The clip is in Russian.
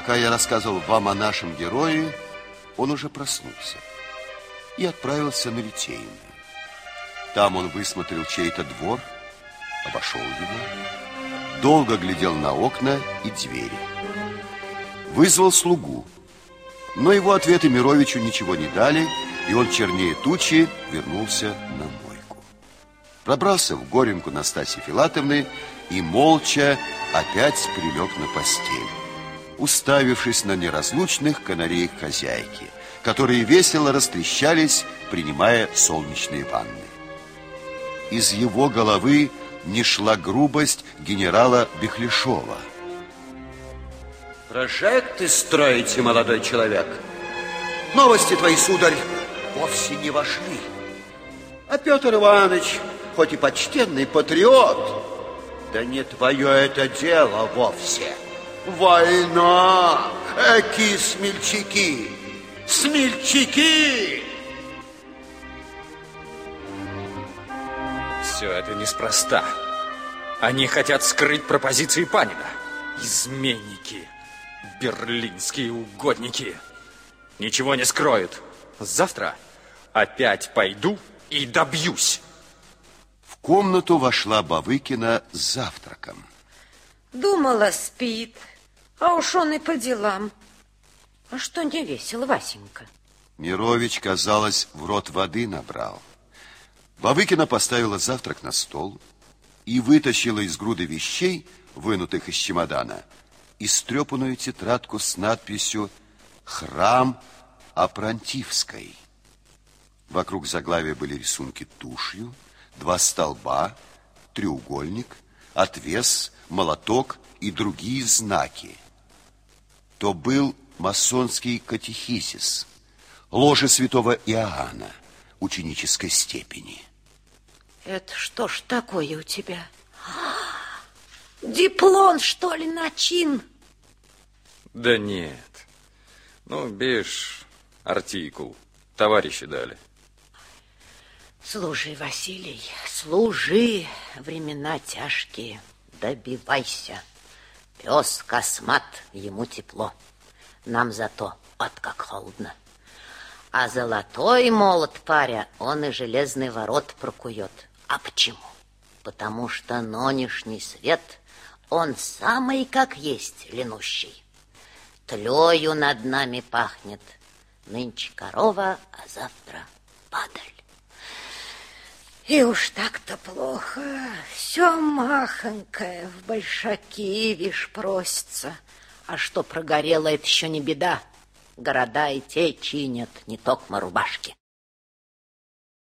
Пока я рассказывал вам о нашем герое, он уже проснулся и отправился на Литейную. Там он высмотрел чей-то двор, обошел его, долго глядел на окна и двери. Вызвал слугу, но его ответы Мировичу ничего не дали, и он чернее тучи вернулся на мойку. Пробрался в горенку Настасьи Филатовны и молча опять прилег на постель уставившись на неразлучных канареек хозяйки, которые весело растрещались, принимая солнечные ванны. Из его головы не шла грубость генерала Бехлешова. Прожекты строите, молодой человек. Новости твои, сударь, вовсе не вошли. А Петр Иванович, хоть и почтенный патриот, да не твое это дело вовсе. Война! Эки смельчаки! Смельчаки! Все это неспроста. Они хотят скрыть пропозиции Панина. Изменники, берлинские угодники. Ничего не скроют. Завтра опять пойду и добьюсь. В комнату вошла Бавыкина с завтраком. Думала, спит. А уж он и по делам. А что не весело, Васенька? Мирович, казалось, в рот воды набрал. Бавыкина поставила завтрак на стол и вытащила из груды вещей, вынутых из чемодана, истрепанную тетрадку с надписью «Храм Апрантивской». Вокруг заглавия были рисунки тушью, два столба, треугольник, отвес, молоток и другие знаки – то был масонский катехизис, ложе святого Иоанна ученической степени. Это что ж такое у тебя? Диплом, что ли, начин? Да нет. Ну, бишь, артикул. Товарищи дали. Служи, Василий, служи. Времена тяжкие. Добивайся. Пес космат, ему тепло. Нам зато от как холодно. А золотой молот паря, он и железный ворот прокует. А почему? Потому что нынешний свет, он самый как есть ленущий. Тлею над нами пахнет. Нынче корова, а завтра падаль. И уж так-то плохо. Все махонькое в большаки, вишь, просится. А что прогорело, это еще не беда. Города и те чинят, не токмо рубашки.